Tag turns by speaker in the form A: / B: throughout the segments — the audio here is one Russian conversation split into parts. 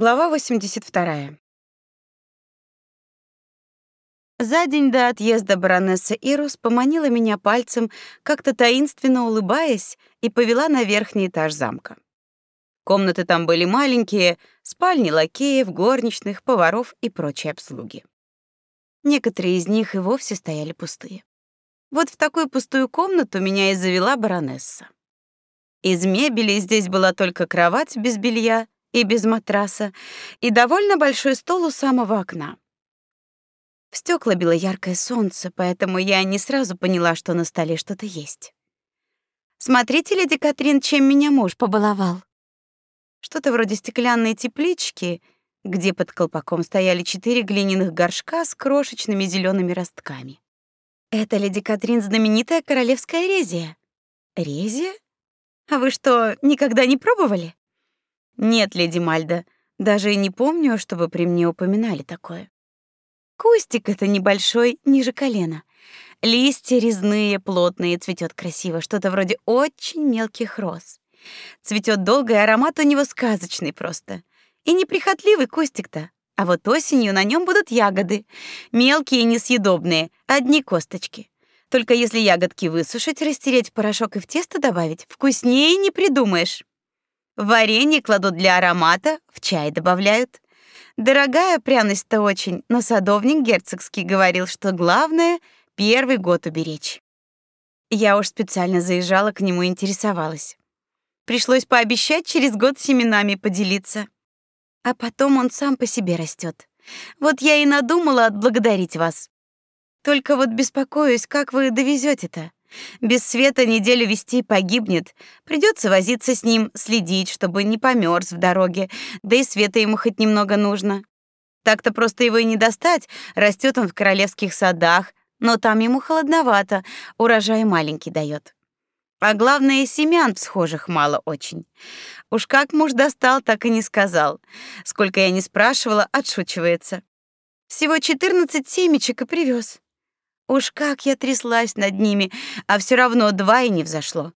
A: Глава 82. За день до отъезда баронесса Ирус поманила меня пальцем, как-то таинственно улыбаясь, и повела на верхний этаж замка. Комнаты там были маленькие, спальни лакеев, горничных, поваров и прочей обслуги. Некоторые из них и вовсе стояли пустые. Вот в такую пустую комнату меня и завела баронесса. Из мебели здесь была только кровать без белья и без матраса, и довольно большой стол у самого окна. В стекла било яркое солнце, поэтому я не сразу поняла, что на столе что-то есть. Смотрите, леди Катрин, чем меня муж побаловал. Что-то вроде стеклянной теплички, где под колпаком стояли четыре глиняных горшка с крошечными зелеными ростками. Это леди Катрин знаменитая королевская резия. Резия? А вы что, никогда не пробовали? Нет, леди Мальда, даже и не помню, чтобы при мне упоминали такое. Кустик это небольшой, ниже колена. Листья резные, плотные, цветет красиво, что-то вроде очень мелких роз. Цветет долго, и аромат у него сказочный просто. И неприхотливый кустик-то. А вот осенью на нем будут ягоды, мелкие и несъедобные, одни косточки. Только если ягодки высушить, растереть в порошок и в тесто добавить, вкуснее не придумаешь. Варенье кладут для аромата, в чай добавляют. Дорогая пряность-то очень, но садовник герцогский говорил, что главное — первый год уберечь. Я уж специально заезжала к нему и интересовалась. Пришлось пообещать через год семенами поделиться. А потом он сам по себе растет. Вот я и надумала отблагодарить вас. Только вот беспокоюсь, как вы довезете-то. Без света неделю вести погибнет. Придется возиться с ним, следить, чтобы не померз в дороге. Да и света ему хоть немного нужно. Так-то просто его и не достать. Растет он в королевских садах, но там ему холодновато, урожай маленький дает. А главное, семян всхожих мало очень. Уж как муж достал, так и не сказал. Сколько я не спрашивала, отшучивается. Всего 14 семечек и привез. Уж как я тряслась над ними, а все равно два и не взошло.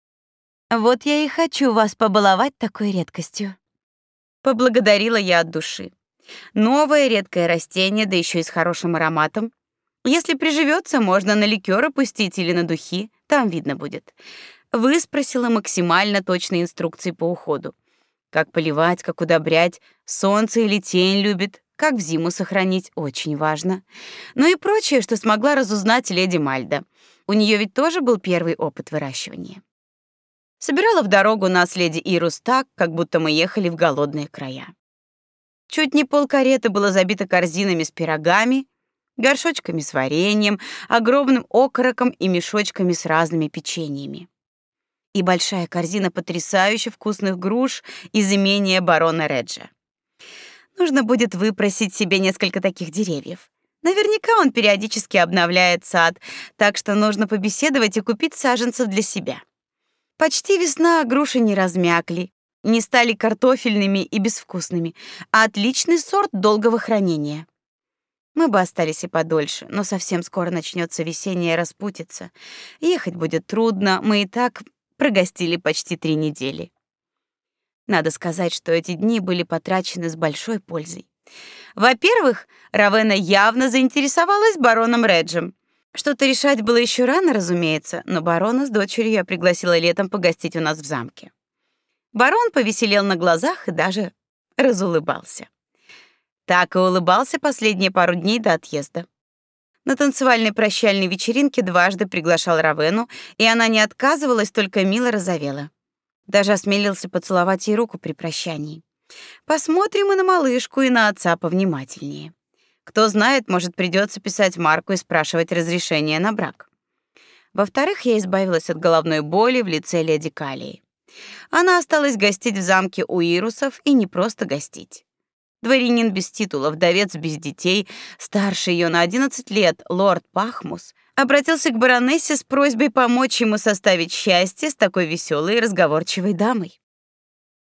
A: Вот я и хочу вас побаловать такой редкостью. Поблагодарила я от души. Новое редкое растение, да еще и с хорошим ароматом. Если приживется, можно на ликер пустить или на духи, там видно будет. Вы спросила максимально точные инструкции по уходу. Как поливать, как удобрять, солнце или тень любит, как в зиму сохранить, очень важно. Ну и прочее, что смогла разузнать леди Мальда. У нее ведь тоже был первый опыт выращивания. Собирала в дорогу нас леди Ирус так, как будто мы ехали в голодные края. Чуть не пол кареты было забито корзинами с пирогами, горшочками с вареньем, огромным окороком и мешочками с разными печеньями. И большая корзина потрясающе вкусных груш из имения барона Реджа. Нужно будет выпросить себе несколько таких деревьев. Наверняка он периодически обновляет сад, так что нужно побеседовать и купить саженцев для себя. Почти весна, груши не размякли, не стали картофельными и безвкусными, а отличный сорт долгого хранения. Мы бы остались и подольше, но совсем скоро начнется весенняя распутица. Ехать будет трудно, мы и так прогостили почти три недели. Надо сказать, что эти дни были потрачены с большой пользой. Во-первых, Равена явно заинтересовалась бароном Реджем. Что-то решать было еще рано, разумеется, но барона с дочерью я пригласила летом погостить у нас в замке. Барон повеселел на глазах и даже разулыбался. Так и улыбался последние пару дней до отъезда. На танцевальной прощальной вечеринке дважды приглашал Равену, и она не отказывалась, только мило разовела. Даже осмелился поцеловать ей руку при прощании. Посмотрим и на малышку, и на отца повнимательнее. Кто знает, может, придется писать Марку и спрашивать разрешение на брак. Во-вторых, я избавилась от головной боли в лице леди Калии. Она осталась гостить в замке у Ирусов и не просто гостить. Дворянин без титула, вдовец без детей, старше ее на 11 лет, лорд Пахмус, обратился к баронессе с просьбой помочь ему составить счастье с такой веселой и разговорчивой дамой.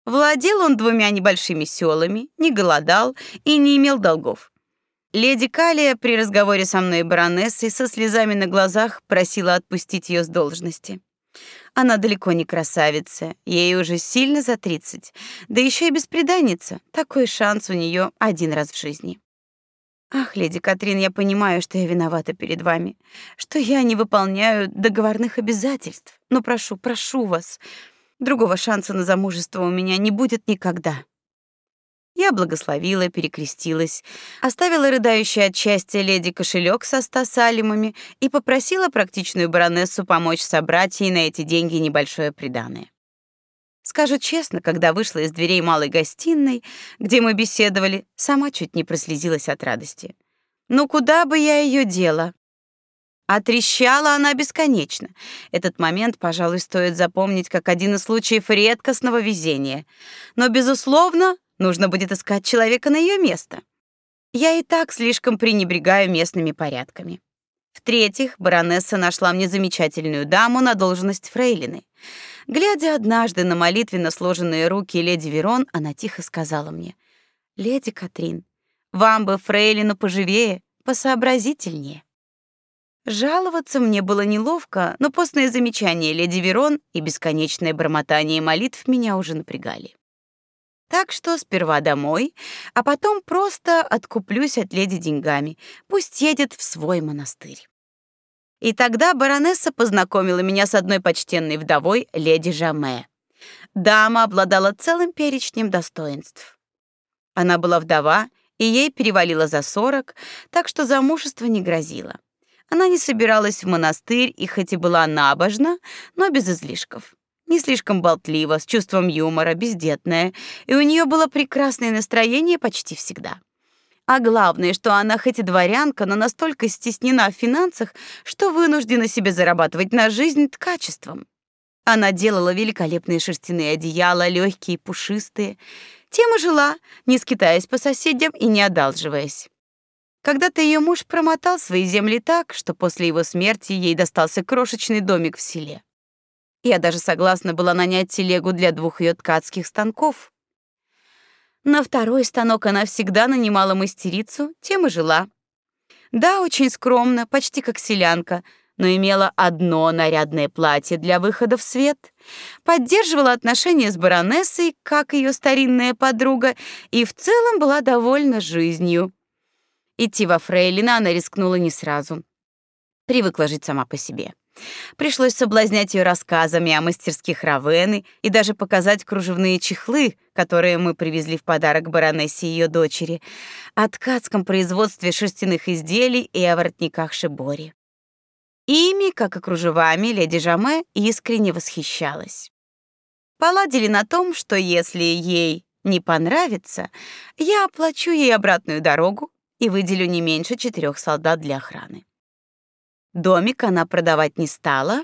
A: Владел он двумя небольшими селами, не голодал и не имел долгов. Леди Калия при разговоре со мной и баронессой со слезами на глазах просила отпустить ее с должности. Она далеко не красавица, ей уже сильно за 30, да еще и бесприданница. Такой шанс у нее один раз в жизни. Ах, леди Катрин, я понимаю, что я виновата перед вами, что я не выполняю договорных обязательств. Но прошу, прошу вас, другого шанса на замужество у меня не будет никогда. Я благословила, перекрестилась, оставила рыдающей от счастья леди кошелек со ста салимами и попросила практичную баронессу помочь собрать ей на эти деньги небольшое приданое. Скажу честно, когда вышла из дверей малой гостиной, где мы беседовали, сама чуть не прослезилась от радости. Ну куда бы я ее дела? А она бесконечно. Этот момент, пожалуй, стоит запомнить как один из случаев редкостного везения. Но безусловно, Нужно будет искать человека на ее место. Я и так слишком пренебрегаю местными порядками. В-третьих, баронесса нашла мне замечательную даму на должность фрейлины. Глядя однажды на молитвенно сложенные руки леди Верон, она тихо сказала мне: "Леди Катрин, вам бы фрейлину поживее, посообразительнее". Жаловаться мне было неловко, но постное замечание леди Верон и бесконечное бормотание молитв меня уже напрягали. Так что сперва домой, а потом просто откуплюсь от леди деньгами. Пусть едет в свой монастырь. И тогда баронесса познакомила меня с одной почтенной вдовой, леди Жаме. Дама обладала целым перечнем достоинств. Она была вдова, и ей перевалило за сорок, так что замужество не грозило. Она не собиралась в монастырь и хоть и была набожна, но без излишков не слишком болтлива, с чувством юмора, бездетная, и у нее было прекрасное настроение почти всегда. А главное, что она хоть и дворянка, но настолько стеснена в финансах, что вынуждена себе зарабатывать на жизнь ткачеством. Она делала великолепные шерстяные одеяла, легкие, пушистые. Тем и жила, не скитаясь по соседям и не одалживаясь. Когда-то ее муж промотал свои земли так, что после его смерти ей достался крошечный домик в селе. Я даже согласна была нанять телегу для двух ее ткацких станков. На второй станок она всегда нанимала мастерицу, тем и жила. Да, очень скромно, почти как селянка, но имела одно нарядное платье для выхода в свет, поддерживала отношения с баронессой, как ее старинная подруга, и в целом была довольна жизнью. Идти во фрейлина она рискнула не сразу. Привыкла жить сама по себе. Пришлось соблазнять ее рассказами о мастерских Равены и даже показать кружевные чехлы, которые мы привезли в подарок баронессе и ее дочери, о ткацком производстве шерстяных изделий и о воротниках шибори. Ими, как и кружевами, леди Жаме искренне восхищалась. Поладили на том, что если ей не понравится, я оплачу ей обратную дорогу и выделю не меньше четырех солдат для охраны. Домик она продавать не стала,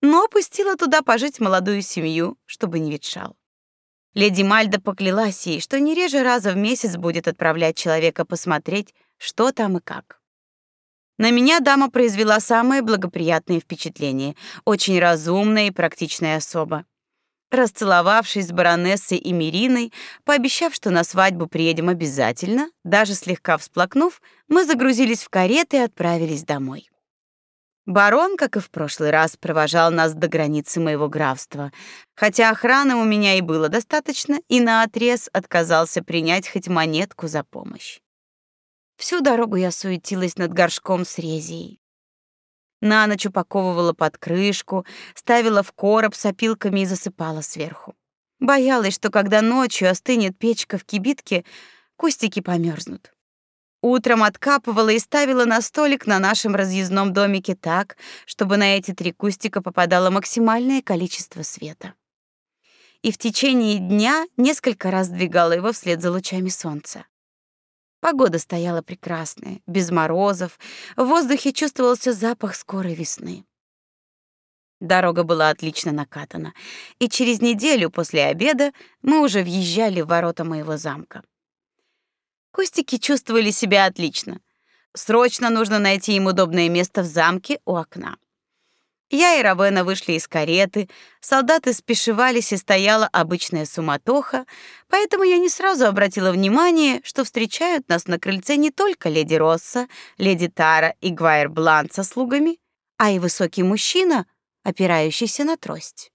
A: но пустила туда пожить молодую семью, чтобы не ветшал. Леди Мальда поклялась ей, что не реже раза в месяц будет отправлять человека посмотреть, что там и как. На меня дама произвела самое благоприятное впечатление, очень разумная и практичная особа. Расцеловавшись с баронессой и Мириной, пообещав, что на свадьбу приедем обязательно, даже слегка всплакнув, мы загрузились в кареты и отправились домой. Барон, как и в прошлый раз, провожал нас до границы моего графства, хотя охраны у меня и было достаточно, и наотрез отказался принять хоть монетку за помощь. Всю дорогу я суетилась над горшком с резией. На ночь упаковывала под крышку, ставила в короб с опилками и засыпала сверху. Боялась, что когда ночью остынет печка в кибитке, кустики померзнут. Утром откапывала и ставила на столик на нашем разъездном домике так, чтобы на эти три кустика попадало максимальное количество света. И в течение дня несколько раз двигала его вслед за лучами солнца. Погода стояла прекрасная, без морозов, в воздухе чувствовался запах скорой весны. Дорога была отлично накатана, и через неделю после обеда мы уже въезжали в ворота моего замка. Кустики чувствовали себя отлично. Срочно нужно найти им удобное место в замке у окна. Я и Равена вышли из кареты, солдаты спешивались и стояла обычная суматоха, поэтому я не сразу обратила внимание, что встречают нас на крыльце не только леди Росса, леди Тара и Гвайер Блант со слугами, а и высокий мужчина, опирающийся на трость.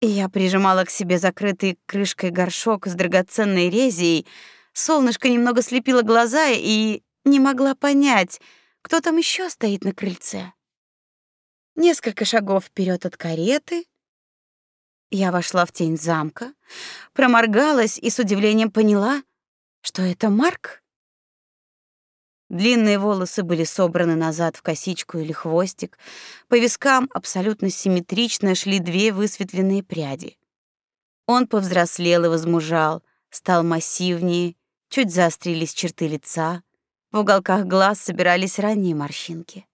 A: И я прижимала к себе закрытый крышкой горшок с драгоценной резией. Солнышко немного слепило глаза и не могла понять, кто там еще стоит на крыльце. Несколько шагов вперед от кареты. Я вошла в тень замка, проморгалась и с удивлением поняла, что это Марк. Длинные волосы были собраны назад в косичку или хвостик, по вискам абсолютно симметрично шли две высветленные пряди. Он повзрослел и возмужал, стал массивнее, чуть заострились черты лица, в уголках глаз собирались ранние морщинки.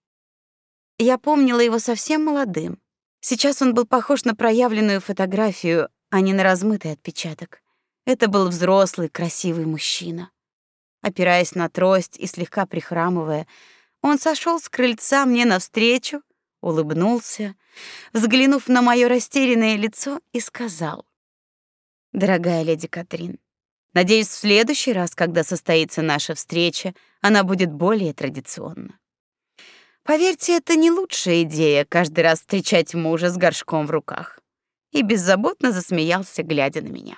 A: Я помнила его совсем молодым. Сейчас он был похож на проявленную фотографию, а не на размытый отпечаток. Это был взрослый, красивый мужчина. Опираясь на трость и слегка прихрамывая, он сошел с крыльца мне навстречу, улыбнулся, взглянув на мое растерянное лицо и сказал: "Дорогая леди Катрин, надеюсь, в следующий раз, когда состоится наша встреча, она будет более традиционна. Поверьте, это не лучшая идея каждый раз встречать мужа с горшком в руках". И беззаботно засмеялся, глядя на меня.